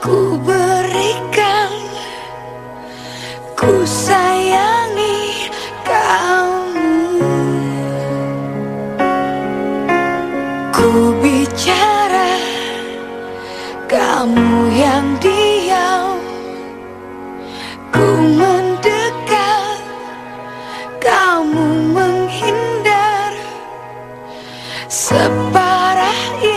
ku berikan ku sayangi kamu. Ku bicara kamu yang diam. Ku mendekat kamu menghindar. Separah ini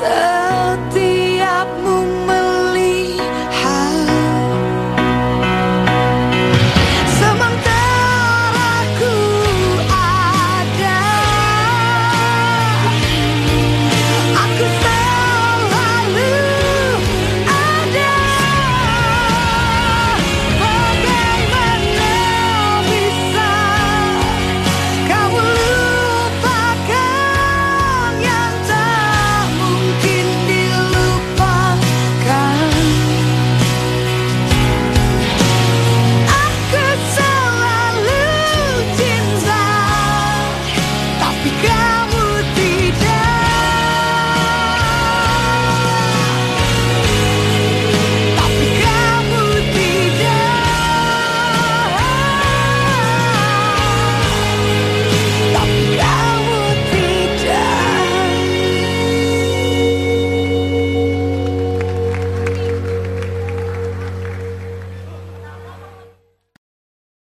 sun.